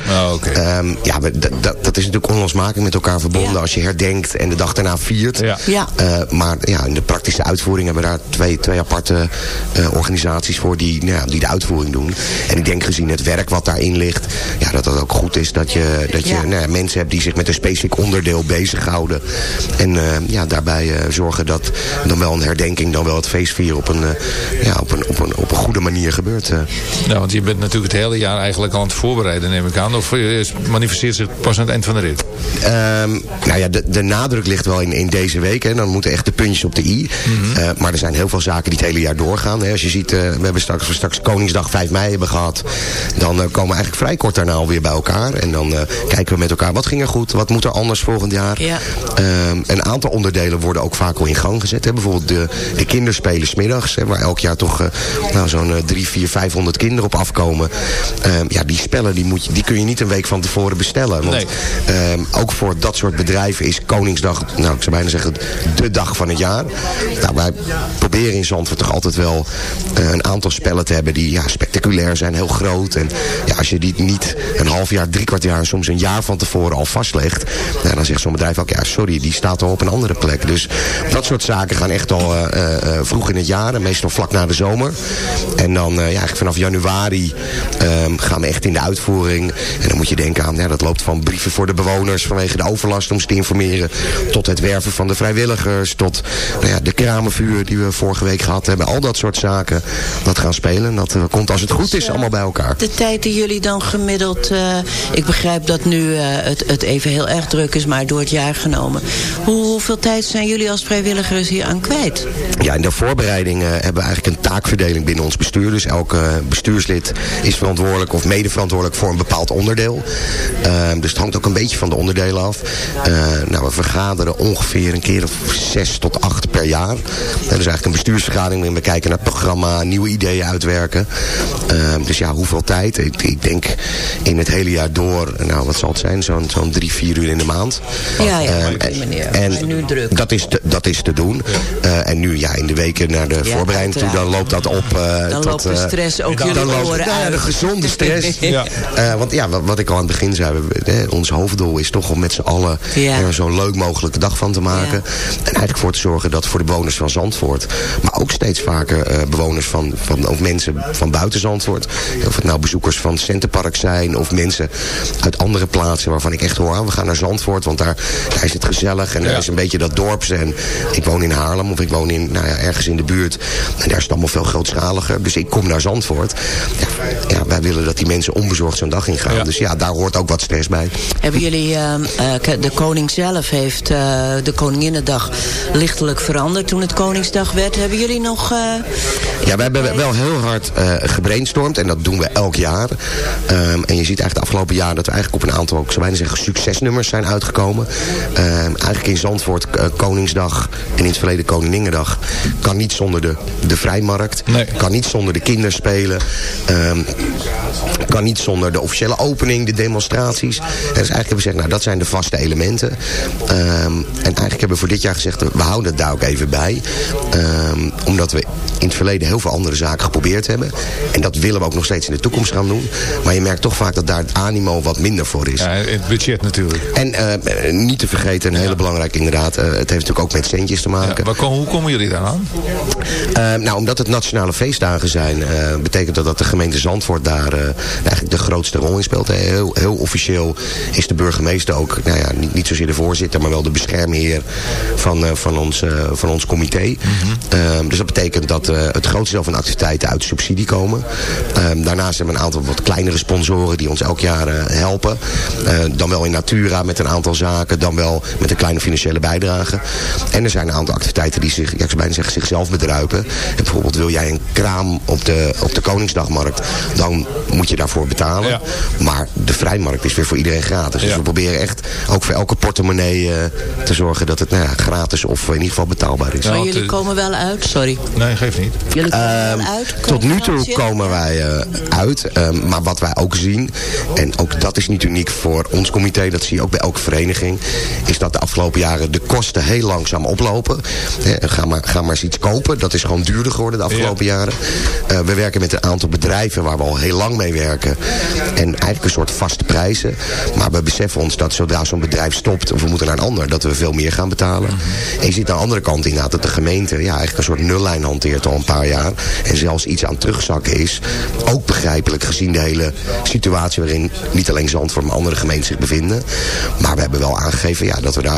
ehm, ja, we- dat- is natuurlijk onlosmakelijk met elkaar verbonden als je herdenkt en de dag daarna viert. Ja. Eh, maar ja, in de praktische uitvoering hebben we daar twee, twee aparte eh, organisaties voor die, nou ja, die de uitvoering doen. En ik denk gezien het werk wat daarin ligt, ja, dat het ook goed is dat je, dat je Ja. nou ja, mensen hebt die zich met een specifiek onderdeel bezighouden. En eh, ja, daarbij eh, zorgen dat dan wel een herdenking, dan wel het feestvieren op een, eh, ja, op een, op een, op een goede manier gebeurt. Ja, want je bent natuurlijk het hele jaar eigenlijk al aan het voorbereiden, neem ik aan. Of manifesteert zich pas aan het eind van de rit? Ehm, nou ja, de, de nadruk ligt wel in, in deze week. Hè. Dan moeten echt de puntjes op de i. Eh, maar er zijn heel veel zaken die het hele jaar doorgaan. Hè. Als je ziet, we hebben straks, straks Koningsdag 5 mei hebben gehad. Dan komen we eigenlijk vrij kort daarna alweer bij elkaar. En dan eh, kijken we met elkaar, wat ging er goed? Wat moet er anders volgend jaar? Ja. Ehm, een aantal onderdelen worden ook vaak al in gang gezet. Hè. Bijvoorbeeld de, de kinderspelen smiddags. Hè, waar elk jaar toch eh, nou, zo'n eh, 3, 4, 500 kinderen op afkomen. Ehm, ja, die spellen die moet je, die kun je niet een week van tevoren bestellen. Want ehm, ook voor dat soort bedrijven is Koningsdag, nou ik zou bijna zeggen, de dag van het jaar. Nou, wij proberen in Zandvoort toch altijd wel eh, een aantal spellen te hebben die ja, spectaculair zijn, heel groot. En ja, als je die niet een half jaar, drie kwart jaar, soms een jaar van tevoren al vastlegt, nou, dan zegt zo'n bedrijf ook, ja sorry, die staat al op een andere plek. Dus dat soort zaken gaan echt al eh, eh, eh, vroeg in het jaar meestal vlak na de zomer. En dan ja, eigenlijk vanaf januari ehm, gaan we echt in de uitvoering. En dan moet je denken aan, ja, dat loopt van brieven voor de bewoners vanwege de overlast om ze te informeren. Tot het werven van de vrijwilligers. Tot nou ja, de kramenvuur die we vorige week gehad hebben. Al dat soort zaken dat gaan spelen. Dat komt als het goed is allemaal bij elkaar. De tijd die jullie dan gemiddeld... ik begrijp dat nu het, het even heel erg druk is, maar door het jaar genomen. Hoe, hoeveel tijd zijn jullie als vrijwilligers hier aan kwijt? Ja, in de voorbereiding eh, hebben we eigenlijk een taakverdeling binnen ons bestuur. Dus elke eh, bestuurslid is verantwoordelijk of mede verantwoordelijk voor een bepaald onderdeel. Ehm, dus het hangt ook een beetje van de onderdelen af. Eh, nou, we vergaderen ongeveer een keer of zes tot acht per jaar. Eh, dus eigenlijk een bestuursvergadering waarin we kijken naar het programma, nieuwe ideeën uitwerken. Ehm, dus ja, hoeveel tijd? Ik, ik denk in het hele jaar door, nou wat zal het zijn, zo'n zo'n drie, vier uur in de maand. Ja, ja, En nu druk. Dat is te, dat is te doen. Eh, en nu ja, in de weken naar de Ja, voorbereiding toe, dan loopt dat op. eh, Dan tot, loopt de eh, stress ook dan jullie loopt- oren nou de gezonde stress. *laughs* Ja. Eh, want ja, wat, wat ik al aan het begin zei, we, hè, ons hoofddoel is toch om met z'n allen Ja. er zo'n leuk mogelijke dag van te maken. En eigenlijk voor te zorgen dat voor de bewoners van Zandvoort, maar ook steeds vaker eh, bewoners van, van, of mensen van buiten Zandvoort, of het nou bezoekers van Centerpark zijn, of mensen uit andere plaatsen waarvan ik echt hoor, ah, we gaan naar Zandvoort, want daar, daar is het gezellig en daar is een beetje dat dorps. En ik woon in Haarlem of ik woon in, nou ja, ergens in de buurt. En daar is het allemaal veel grootschaliger. Dus ik kom naar Zandvoort. Ja, ja, wij willen dat die mensen onbezorgd zo'n dag ingaan. Dus ja, daar hoort ook wat stress bij. Hebben jullie, ehm, eh, de koning zelf heeft eh, de Koninginnedag lichtelijk veranderd toen het Koningsdag werd. Hebben jullie nog... eh, Ja, we hebben wel heel hard eh gebrainstormd. En dat doen we elk jaar. Ehm, en je ziet eigenlijk de afgelopen jaren dat we eigenlijk op een aantal, ik zou bijna zeggen, succesnummers zijn uitgekomen. Ehm, eigenlijk in Zandvoort eh, Koningsdag en in het verleden Koninginnedag kan niet zonder de, de vrijmarkt. Kan niet zonder de kinderspelen. Ehm, kan niet zonder de officiële opening, de demonstraties. En dus eigenlijk hebben we gezegd, nou dat zijn de vaste elementen. Ehm, en eigenlijk hebben we voor dit jaar gezegd, we houden het daar ook even bij. Ehm, omdat we in het verleden heel veel andere zaken geprobeerd hebben. En dat willen we ook nog steeds in de toekomst gaan doen. Maar je merkt toch vaak dat daar het animo wat minder voor is. Ja, het budget natuurlijk. En eh, niet te vergeten, een hele belangrijke inderdaad, eh, het heeft natuurlijk ook met centjes te maken. Kom- hoe komen jullie daar aan? Eh, nou, omdat het nationale feestdagen zijn, eh, betekent dat dat de gemeente Zandvoort daar eigenlijk de grootste rol in speelt. Heel, heel officieel is de burgemeester ook, nou ja, niet, niet zozeer de voorzitter, maar wel de beschermheer van, van, ons, van ons comité. Eh, dus dat betekent dat het grootste grootste deel van de activiteiten uit subsidie komen. Ehm, daarnaast hebben we een aantal wat kleinere sponsoren die ons elk jaar helpen. dan wel in Natura met een aantal zaken, dan wel met een kleine financiële bijdrage. En er zijn een aantal activiteiten die zich, ja, ik zou bijna zeggen, zichzelf bedruipen. En bijvoorbeeld wil jij een kraam op de, op de Koningsdagmarkt, dan moet je daarvoor betalen. Maar de vrijmarkt is weer voor iedereen gratis. Dus we proberen echt ook voor elke portemonnee te zorgen dat het nou ja, gratis of in ieder geval betaalbaar is. Maar jullie komen wel uit, sorry. Nee, geeft niet. Jullie komen wel uit. Tot nu toe komen wij uh, uit. Um, maar wat wij ook zien, en ook dat is niet uniek voor ons comité, dat zie je ook bij elke vereniging, is dat de afgelopen jaren de kosten heel langzaam oplopen. Eh, ga, maar, ga maar eens iets kopen. Dat is gewoon duurder geworden de afgelopen jaren. Uh, we werken met een aantal bedrijven waar we al heel lang mee werken. En eigenlijk een soort vaste prijzen. Maar we beseffen ons dat zodra zo'n bedrijf stopt, of we moeten naar een ander, dat we veel meer gaan betalen. En je ziet aan de andere kant inderdaad dat de gemeente ja, eigenlijk een soort nullijn hanteert al een paar jaar. En zelfs iets aan terugzakken is. Ook begrijpelijk gezien de hele situatie waarin niet alleen Zandvoort, maar andere gemeenten zich bevinden. Maar we hebben wel aangegeven ja, dat we daar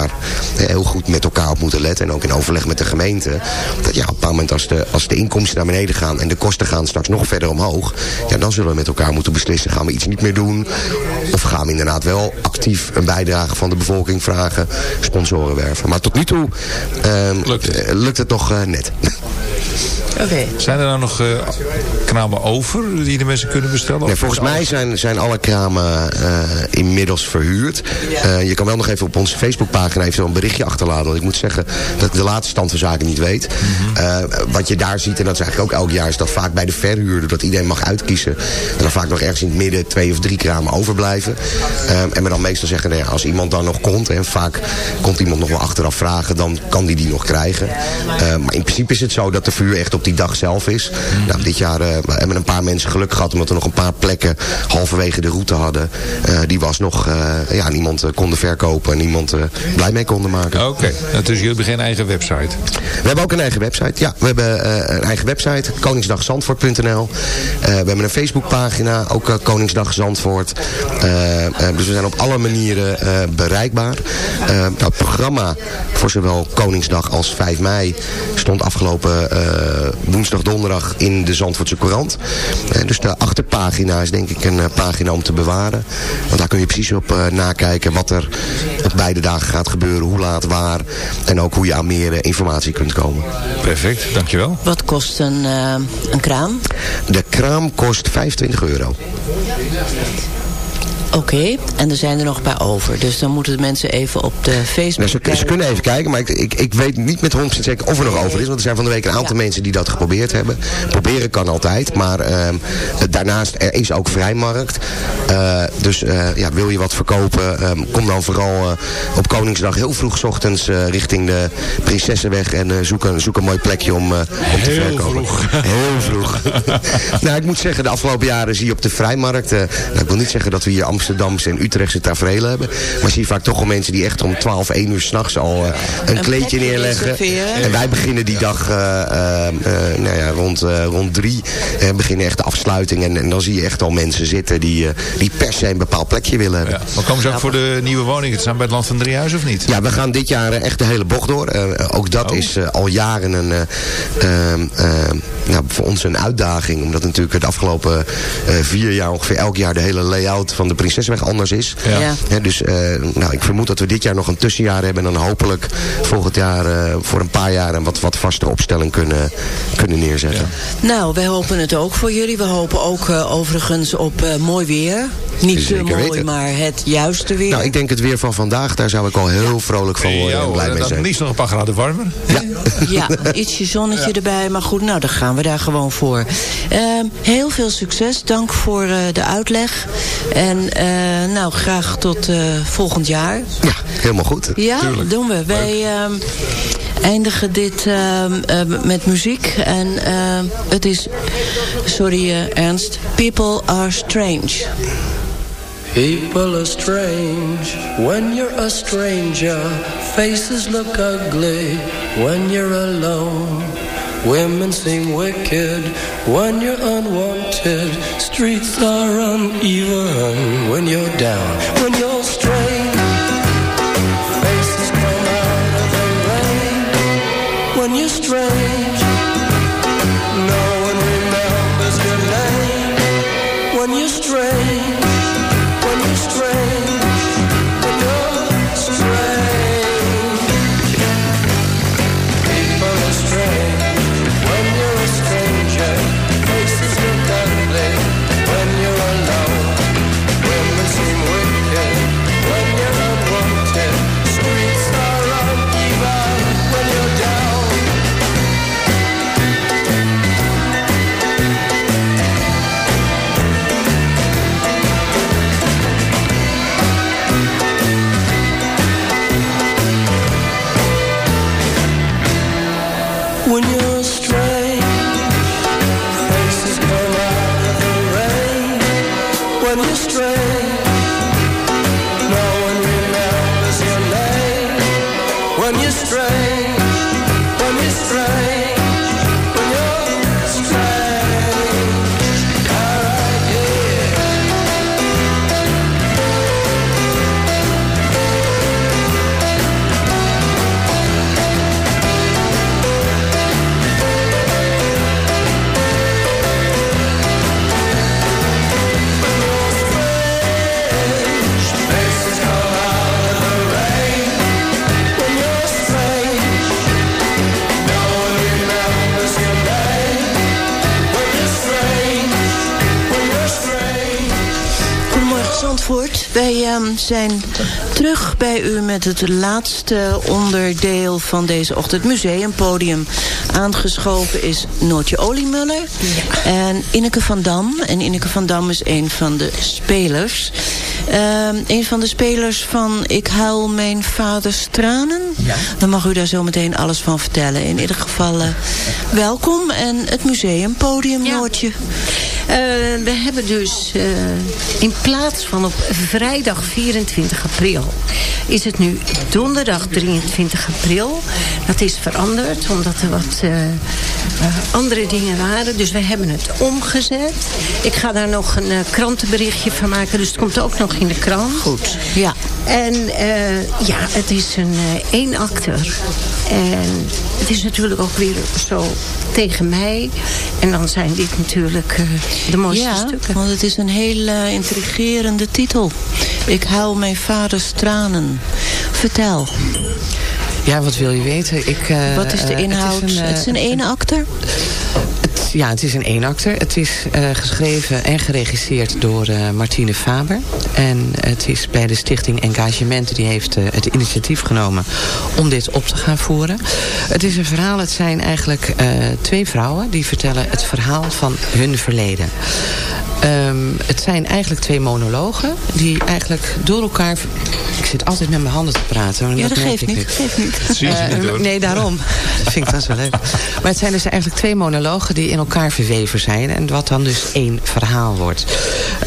heel goed met elkaar op moeten letten. En ook in overleg met de gemeente. Dat ja, op een bepaald moment als de, als de inkomsten naar beneden gaan en de kosten gaan straks nog verder omhoog. Ja, dan zullen we met elkaar moeten beslissen. Gaan we iets niet meer doen? Of gaan we inderdaad wel actief een bijdrage van de bevolking vragen? Sponsoren werven. Maar tot nu toe uh, lukt, het. Eh, lukt het nog uh, net. Okay. Zijn er nou nog uh, kramen over die de mensen kunnen bestellen? Nee, volgens mij zijn, zijn alle kramen uh, inmiddels verhuurd. Uh, je kan wel nog even op onze Facebookpagina even een berichtje achterlaten. Want ik moet zeggen dat ik de laatste stand van zaken niet weet. Mm -hmm. wat je daar ziet, en dat is eigenlijk ook elk jaar... is dat vaak bij de verhuurder dat iedereen mag uitkiezen. En dan vaak nog ergens in het midden twee of drie kramen overblijven. en we dan meestal zeggen, nou als iemand dan nog komt... en vaak komt iemand nog wel achteraf vragen... dan kan die die nog krijgen. maar in principe is het zo dat vuur echt op die dag zelf is. Mm. Nou, dit jaar uh, hebben we een paar mensen geluk gehad... omdat we nog een paar plekken halverwege de route hadden... Uh, die was nog, uh, ja, niemand konden verkopen... en niemand blij mee konden maken. Oké, okay. Nou, dus jullie hebben geen eigen website? We hebben ook een eigen website, ja. We hebben een eigen website, koningsdagzandvoort.nl. we hebben een Facebookpagina, ook Koningsdag Zandvoort. dus we zijn op alle manieren bereikbaar. Nou, het programma voor zowel Koningsdag als 5 mei... stond afgelopen woensdag, donderdag in de Zandvoortse Courant. Uh, dus de achterpagina is denk ik een uh, pagina om te bewaren. Want daar kun je precies op uh, nakijken wat er op beide dagen gaat gebeuren. Hoe laat, waar. En ook hoe je aan meer informatie kunt komen. Perfect, dankjewel. Wat kost een, een kraam? De kraam kost 25 euro. Oké, okay. en er zijn er nog een paar over. Dus dan moeten de mensen even op de Facebook nou, ze, ze, kunnen even kijken, maar ik, ik, ik weet niet met 100% zeker of er nog over is. Want er zijn van de week een aantal ja. mensen die dat geprobeerd hebben. Proberen kan altijd, maar uh, daarnaast er is ook vrijmarkt. Uh, dus uh, ja, wil je wat verkopen, um, kom dan vooral op Koningsdag heel vroeg s ochtends richting de Prinsessenweg. En zoek, een, zoek een mooi plekje om, om te heel verkopen. Vroeg. *laughs* Heel vroeg. *laughs* nou, ik moet zeggen, de afgelopen jaren zie je op de vrijmarkt... nou, ik wil niet zeggen dat we hier Amsterdamse en Utrechtse tafereelen hebben. Maar zie je vaak toch wel mensen die echt om 12, 1 uur s'nachts al uh, een, een kleedje neerleggen. En wij beginnen die dag uh, uh, nou ja, rond, rond drie. En beginnen echt de afsluiting. En, en, dan zie je echt al mensen zitten die, die per se een bepaald plekje willen hebben. Ja. Maar komen ze ook voor de nieuwe woningen te staan bij het Land van Driehuis of niet? Ja, we gaan dit jaar echt de hele bocht door. ook dat oh. is al jaren een, nou, voor ons een uitdaging. Omdat natuurlijk de afgelopen vier jaar ongeveer elk jaar de hele layout van de Prinsesweg anders is. Ja. Ja, dus uh, nou, ik vermoed dat we dit jaar nog een tussenjaar hebben. En dan hopelijk volgend jaar uh, voor een paar jaar een wat, wat vastere opstelling kunnen, kunnen neerzetten. Ja. Nou, wij hopen het ook voor jullie. We hopen ook uh, overigens op mooi weer. Niet te mooi, weten. maar het juiste weer. Nou, ik denk het weer van vandaag, daar zou ik al heel ja. vrolijk van worden ja, en blij mee zijn. liefst nog een paar graden warmer. Ja, *laughs* ja ietsje zonnetje erbij. Maar goed, nou, dan gaan we daar gewoon voor. heel veel succes. Dank voor de uitleg. En nou, graag tot uh, volgend jaar. Ja, helemaal goed. Ja, Tuurlijk. doen we. Wij uh, eindigen dit met muziek. En het is, sorry Ernst, People Are Strange. People are strange when you're a stranger. Faces look ugly when you're alone. Women seem wicked when you're unwanted. Streets are uneven when you're down. When you're ehm, zijn terug bij u met het laatste onderdeel van deze ochtend. Museumpodium. Aangeschoven is Noortje Oliemuller en Ineke van Dam. En Ineke van Dam is een van de spelers. Ehm, een van de spelers van Ik huil mijn vaders tranen. Dan mag u daar zo meteen alles van vertellen. In ieder geval uh, welkom en het museumpodium, Noortje. Uh, we hebben dus uh, in plaats van op vrijdag 24 april... is het nu donderdag 23 april. Dat is veranderd omdat er wat uh, andere dingen waren. Dus we hebben het omgezet. Ik ga daar nog een krantenberichtje van maken. Dus het komt ook nog in de krant. Goed, ja. En ja, het is een één acteur. En het is natuurlijk ook weer zo tegen mij. En dan zijn dit natuurlijk uh, de mooiste ja, stukken. want het is een heel intrigerende titel. Ik huil mijn vaders tranen. Vertel. Ja, wat wil je weten? Ik, uh, wat is de inhoud? Het is een, uh, het is een ene acteur? Ja, het is een eenakter. Het is uh, geschreven en geregisseerd door uh, Martine Faber. En het is bij de stichting Engagement. Die heeft uh, het initiatief genomen om dit op te gaan voeren. Het is een verhaal. Het zijn eigenlijk twee vrouwen. Die vertellen het verhaal van hun verleden. Um, het zijn eigenlijk twee monologen. Die eigenlijk door elkaar... Ik zit altijd met mijn handen te praten. Maar ja, dat, dat geeft niet. niet. Geeft niet. Dat hoor. Nee, daarom. *laughs* dat vind ik dan zo leuk. Maar het zijn dus eigenlijk twee monologen die in elkaar verweven zijn. En wat dan dus één verhaal wordt.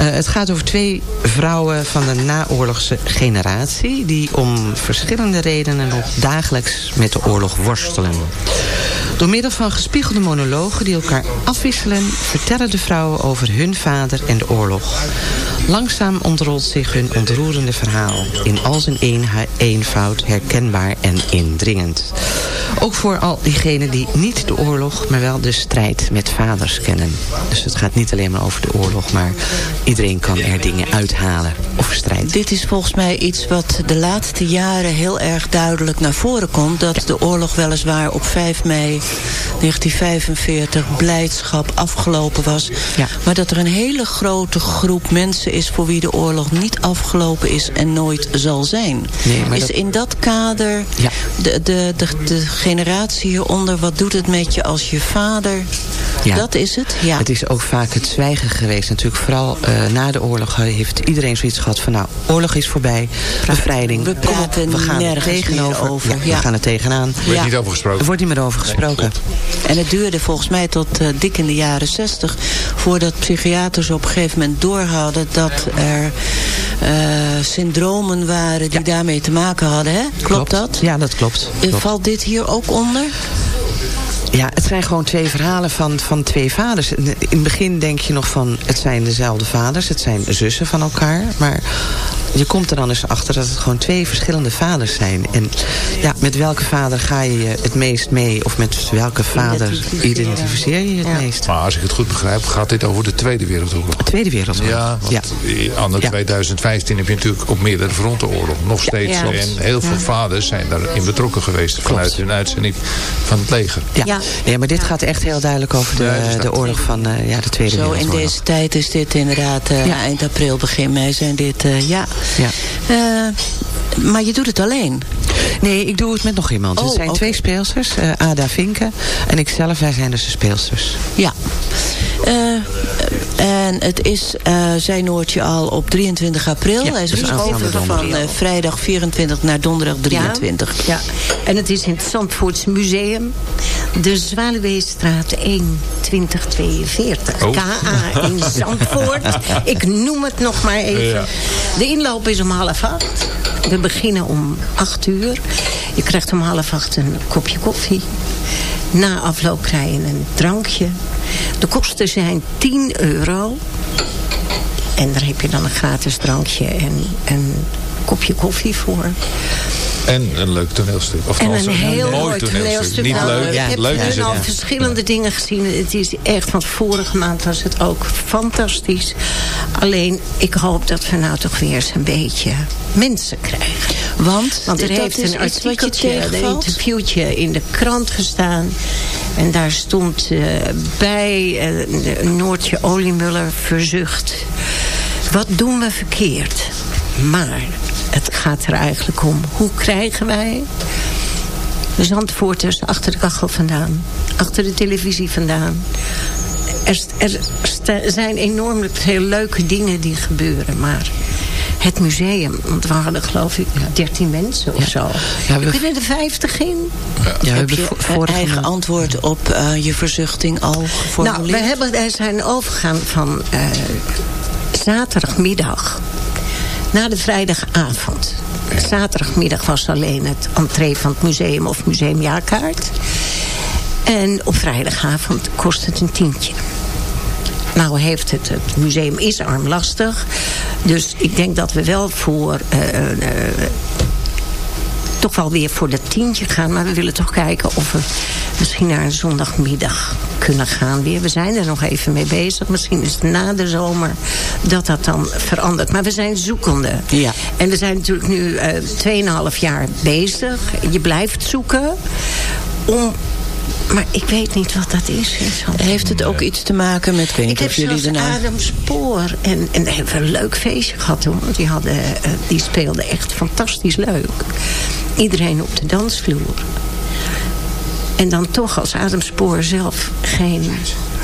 Uh, het gaat over twee vrouwen van de naoorlogse generatie. Die om verschillende redenen nog dagelijks met de oorlog worstelen. Door middel van gespiegelde monologen die elkaar afwisselen... vertellen de vrouwen over hun vader en de oorlog. Langzaam ontrolt zich hun ontroerende verhaal. In al zijn een eenvoud herkenbaar en indringend. Ook voor al diegenen die niet de oorlog, maar wel de strijd met vaders kennen. Dus het gaat niet alleen maar over de oorlog, maar iedereen kan er dingen uithalen of strijd. Dit is volgens mij iets wat de laatste jaren heel erg duidelijk naar voren komt. Dat de oorlog weliswaar op 5 mei 1945 blijdschap afgelopen was. Ja. Maar dat er een hele grote groep mensen is voor wie de oorlog niet afgelopen is en nooit zal zijn. Nee, maar is dat... in dat kader ja. de, de, de, de generatie hieronder, wat doet het met je als je vader... Ja. Dat is het, ja. Het is ook vaak het zwijgen geweest. Natuurlijk vooral uh, na de oorlog heeft iedereen zoiets gehad van... nou, oorlog is voorbij, bevrijding. We praten we gaan nergens er tegenover. over. Ja, ja. We gaan er tegenaan. Er wordt Ja. niet over gesproken. Er wordt niet meer over gesproken. Nee, En het duurde volgens mij tot uh, dik in de jaren zestig... voordat psychiaters op een gegeven moment doorhadden... dat er uh, syndromen waren die daarmee te maken hadden. Hè? Klopt, dat? Ja, dat klopt. Klopt. Valt dit hier ook onder? Ja, het zijn gewoon twee verhalen van, van twee vaders. In het begin denk je nog van, het zijn dezelfde vaders. Het zijn zussen van elkaar. Maar je komt er dan eens achter dat het gewoon twee verschillende vaders zijn. En ja, met welke vader ga je je het meest mee? Of met welke vader identificeer je je het Ja. meest? Maar als ik het goed begrijp, gaat dit over de Tweede Wereldoorlog. De Tweede Wereldoorlog. Ja, want Ja. anno Ja. 2015 heb je natuurlijk op meerdere fronten oorlog. Nog steeds. Ja. En heel veel vaders zijn daarin betrokken geweest. Vanuit hun uitzending van het leger. Ja. Ja. Nee, maar dit gaat echt heel duidelijk over de, de oorlog van uh, ja, de Tweede Zo in Wereldoorlog. deze tijd is dit inderdaad uh, Ja. eind april, begin mei zijn dit, uh, ja. Ja. Uh, maar je doet het alleen? Nee, ik doe het met nog iemand. Oh, het zijn twee speelsters, uh, Ada Vinken en ikzelf. Wij zijn dus de speelsters. Ja. Uh, en het is, uh, zei Noortje al, op 23 april. Ja, Hij is dus geschoven van uh, vrijdag 24 naar donderdag 23. Ja, en het is in het Zandvoorts Museum. De Zwaluweestraat 1, 2042. Oh. KA in *laughs* Zandvoort. Ik noem het nog maar even. Ja. De inloop is om half acht. We beginnen om acht uur. Je krijgt om half acht een kopje koffie. Na afloop krijg je een drankje. De kosten zijn 10 euro. En daar heb je dan een gratis drankje en een kopje koffie voor. En een leuk toneelstuk. Of En een heel mooi toneelstuk. Niet Nou, leuk, Ik heb leuk nu is het. al verschillende dingen gezien. Het is echt, want vorige maand was het ook fantastisch. Alleen, ik hoop dat we nou toch weer eens een beetje mensen krijgen. Want, Want er heeft een artikeltje, een tegenvalt? interviewtje in de krant gestaan. En daar stond uh, bij, uh, Noortje Oliemuller verzucht. Wat doen we verkeerd? Maar het gaat er eigenlijk om. Hoe krijgen wij Zandvoorters achter de kachel vandaan? Achter de televisie vandaan? Er, er zijn enorm veel leuke dingen die gebeuren. Maar het museum, want we hadden geloof ik 13 mensen of zo. Ja, we- ben er 50 in. Ja, we Heb hebben je vorige eigen antwoord op eh, je verzuchting al Nou, geformuleerd? we hebben, zijn overgegaan van eh, zaterdagmiddag naar de vrijdagavond. Zaterdagmiddag was alleen het entree van het museum of museumjaarkaart. En op vrijdagavond kost het een tientje. Nou heeft het, het museum is armlastig. Dus ik denk dat we wel voor... eh, eh, toch wel weer voor dat tientje gaan. Maar we willen toch kijken of we misschien naar een zondagmiddag kunnen gaan weer. We zijn er nog even mee bezig. Misschien is het na de zomer dat dat dan verandert. Maar we zijn zoekende. Ja. En we zijn natuurlijk nu eh 2,5 jaar bezig. Je blijft zoeken om... Maar ik weet niet wat dat is. Heeft het ook iets te maken met, ik weet niet heb of jullie zelfs daarna... Adam Spoor. En, en hebben we een leuk feestje gehad toen. Want die, hadden, eh, die speelden echt fantastisch leuk. Iedereen op de dansvloer. En dan toch als Adam Spoor zelf geen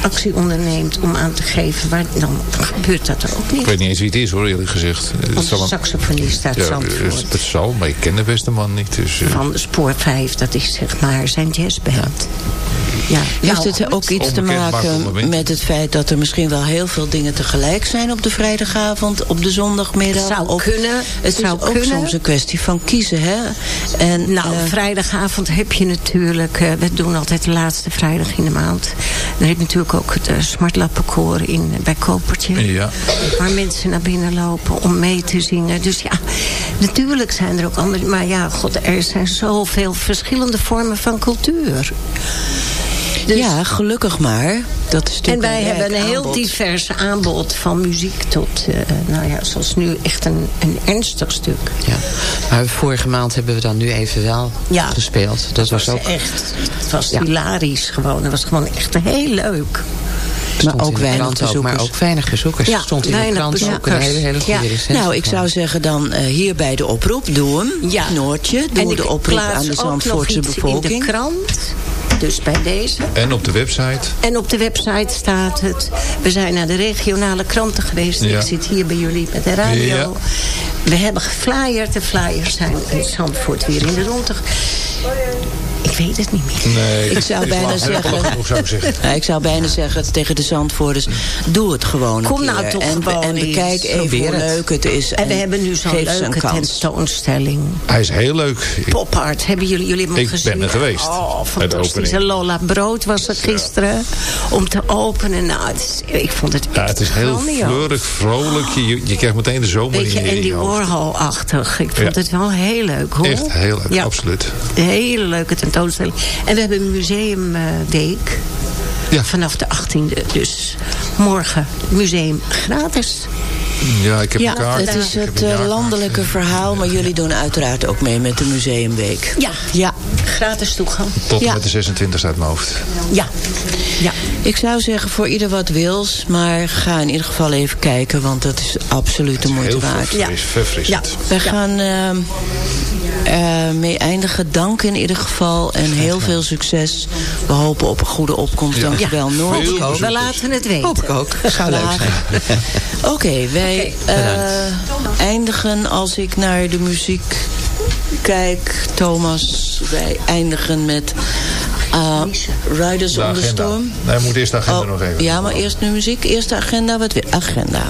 actie onderneemt om aan te geven... Waar, dan gebeurt dat er ook Ik niet. weet niet eens wie het is hoor, eerlijk gezegd. Zal een- saxofonist uit Ja, Zandvoort. het zal, maar ik ken de beste man niet. Dus, eh, Van Spoor 5, dat is zeg maar zijn jazzband. Ja. Heeft Nou, het ook iets te maken met het feit dat er misschien wel heel veel dingen tegelijk zijn op de vrijdagavond, op de zondagmiddag? Het zou kunnen, Het, het is zou ook kunnen. soms een kwestie van kiezen, hè? En, Nou, eh, vrijdagavond heb je natuurlijk... eh, we doen altijd de laatste vrijdag in de maand. Heb je natuurlijk ook het uh, Smartlappenkoor in bij Kopertje. Ja. Waar mensen naar binnen lopen om mee te zingen. Dus ja, natuurlijk zijn er ook andere... Maar ja, god, er zijn zoveel verschillende vormen van cultuur. Dus- ja, gelukkig maar. Dat is En natuurlijk wij een hebben een heel aanbod. divers aanbod van muziek tot, eh, nou ja, zoals nu echt een, een ernstig stuk. Ja. Maar vorige maand hebben we dan nu even wel Ja. gespeeld. Dat was ook... echt, het was Ja. hilarisch gewoon. Het was gewoon echt heel leuk. stond Maar ook weinig krant ook, bezoekers. Maar ook weinig bezoekers. Ja, stond in de krant ook een bezoekers. hele, hele goede Ja. recensie Nou, ik van. zou zeggen dan eh, hier bij de oproep, doe hem. Ja. Noortje, doe de oproep aan de ook nog Zandvoortse iets bevolking. in de krant. Dus bij deze. En op de website. En op de website staat het. We zijn naar de regionale kranten geweest. Ja. Ik zit hier bij jullie met de radio. Ja. We hebben geflyerd. De flyers zijn in Zandvoort weer in de ronde. Ik weet het niet meer. Nee, Ik zou is bijna zeggen- zou ik zeggen. Ja, ik zou bijna zeggen tegen de Zandvoorders, doe het gewoon een Kom nou toch en, gewoon en bekijk eens. even Probeer hoe leuk het is. En we hebben nu zo'n een leuke tentoonstelling. Hij is heel leuk. Ik- Pop art. Hebben jullie, jullie hem al Ik ben gezien? er geweest. Oh, Het fantastisch. opening. En Lola Brood was er gisteren. Om te openen. Nou, is, ik vond het echt Ja, het is heel fleurig, vrolijk. Je, je krijgt meteen de zomer Beetje in je, Andy hoofd. Warhol-achtig. Ik vond Ja. het wel heel leuk hoor. Echt heel leuk, Ja. absoluut. Een hele leuke tentoonstelling. En we hebben een museumweek. Ja. Vanaf de 18e. Dus morgen museum gratis. Ja, ik heb Ja, een kaart. het is het eh, landelijke verhaal, maar jullie doen uiteraard ook mee met de Museumweek. Ja, Ja, gratis toegang. Tot en Ja. met de 26 uit mijn hoofd. Ja. ja. ik zou zeggen voor ieder wat wils, maar ga in ieder geval even kijken, want dat is absoluut de moeite Heel waard. verfris, verfrissend. Wij gaan eh, eh, mee eindigen. Dank in ieder geval en heel veel succes. We hopen op een goede opkomst. Ja. Dankjewel, Noord. We laten het weten. Hoop ik ook. Zou leuk zijn. *laughs* Oké, wij eh, eindigen als ik naar de muziek kijk. Thomas, wij eindigen met uh, Riders De on the. Storm. We moeten eerst de agenda Oh, nog even. Ja, maar eerst nu muziek. Eerst de agenda. Wat weer? Agenda.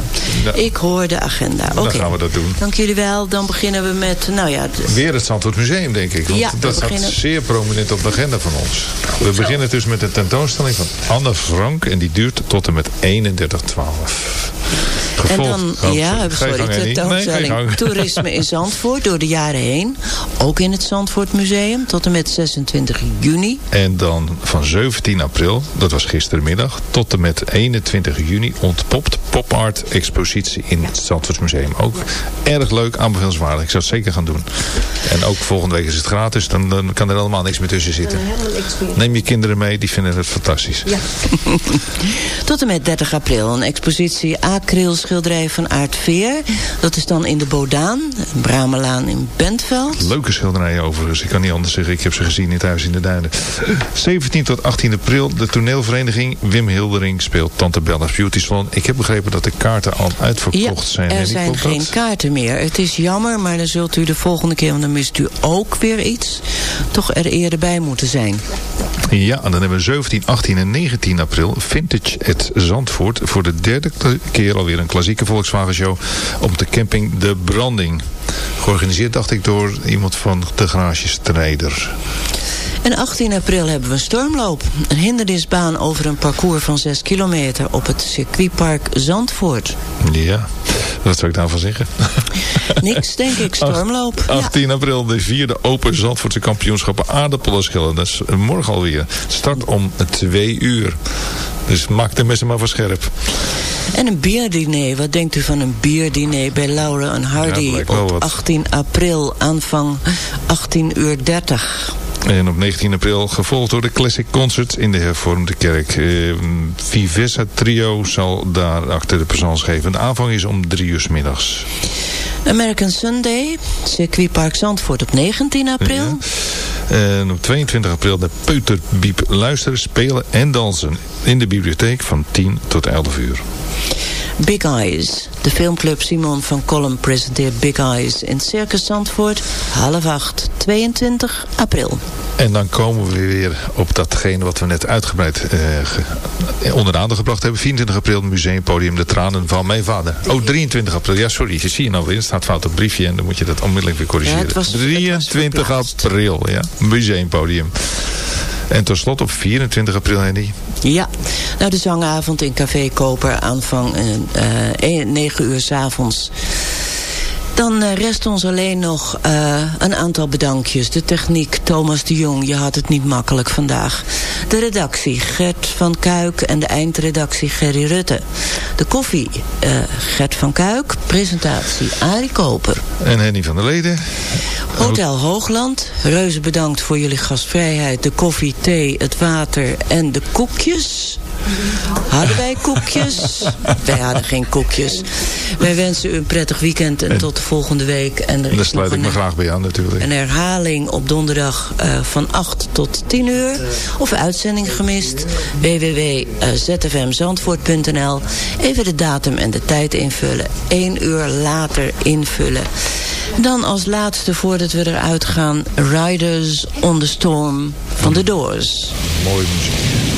Ja. Ik hoor de agenda. Dan Oké. gaan we dat doen. Dank jullie wel. Dan beginnen we met, nou ja... de- Weer het Zandvoort Museum, denk ik. Want Ja, dat staat beginnen- zeer prominent op de agenda van ons. We beginnen dus met een tentoonstelling van Anne Frank. En die duurt tot en met 31-12. En dan, ja, sorry, je tentoonstelling. Toerisme in Zandvoort door de jaren heen. ook in het Zandvoort Museum tot en met 26 juni. En dan van 17 april, dat was gistermiddag, tot en met 21 juni ontpopt pop art expositie in het Zandvoortsmuseum. Ook erg leuk, aanbevelenswaardig. Ik zou het zeker gaan doen. En ook volgende week is het gratis, dan, dan kan er helemaal niks meer tussen zitten. Neem je kinderen mee, die vinden het fantastisch. Ja. *laughs* tot en met 30 april een expositie acrylschilderij van Aard Veer. Dat is dan in de Bodaan, Bramelaan in Bentveld. Leuke schilderijen overigens. Ik kan niet anders zeggen, ik heb ze gezien in het Huis in de Duinen. *clears throat* 17 tot 18 april, de toneelvereniging Wim Hildering speelt Tante Bella's Beauty Salon. Ik heb begrepen dat de kaarten al uitverkocht zijn. er zijn geen kaarten meer. Het is jammer, maar dan zult u de volgende keer, want dan mist u ook weer iets, toch er eerder bij moeten zijn. Ja, en dan hebben we 17, 18 en 19 april Vintage at Zandvoort. Voor de derde keer alweer een klassieke Volkswagen show op de camping De Branding. Georganiseerd, dacht ik, door iemand van de Garagestrijder. En 18 april hebben we een stormloop. Een hindernisbaan over een parcours van 6 kilometer op het circuitpark Zandvoort. Ja, wat zou ik daarvan zeggen? *laughs* Niks, denk ik. Stormloop. 18 april de vierde Open Zandvoortse kampioenschappen aardappelen Dat is morgen alweer. Start om 2 uur. Dus maak de messen maar voor scherp. En een bierdiner. Wat denkt u van een bierdiner bij Laura en Hardy op 18 april aanvang 18 uur 30? En op 19 april gevolgd door de Classic Concert in de hervormde kerk. Uh, Vivessa Trio zal daar achter de persoons geven. De aanvang is om drie uur s middags. American Sunday, circuitpark Zandvoort op 19 april. En op 22 april de Peuterbiep luisteren, spelen en dansen in de bibliotheek van 10 tot 11 uur. Big Eyes. De filmclub Simon van Kolm presenteert Big Eyes in Circus Zandvoort. Half acht, 22 april. En dan komen we weer op datgene wat we net uitgebreid uh, onder de aandacht gebracht hebben. 24 april, museumpodium De Tranen van mijn vader. Oh, 23 april. Ja, sorry. Je zie je nou weer. Er staat fout op briefje en dan moet je dat onmiddellijk weer corrigeren. Ja, was, 23 april, ja. Museumpodium. En tot slot op 24 april, Henny. Ja, nou de zangavond in Café Koper aanvang uh, 9 uur s avonds. Dan uh, rest ons alleen nog uh, een aantal bedankjes. De techniek, Thomas de Jong, je had het niet makkelijk vandaag. De redactie, Gert van Kuik en de eindredactie Gerry Rutte. De koffie, uh, Gert van Kuik. Presentatie, Arie Koper. En Henny van der Leden. Hotel Hoogland. Reuze bedankt voor jullie gastvrijheid. De koffie, thee, het water en de koekjes. Hadden wij koekjes? *laughs* wij hadden geen koekjes. Wij wensen u een prettig weekend en tot de volgende week. En er Daar sluit ik me graag bij aan natuurlijk. Een herhaling op donderdag uh, van 8 tot 10 uur. Of uitzending gemist. www.zfmzandvoort.nl Even de datum en de tijd invullen. 1 uur later invullen. Dan als laatste voordat we eruit gaan... Riders on the Storm van The Doors. Mooi muziek.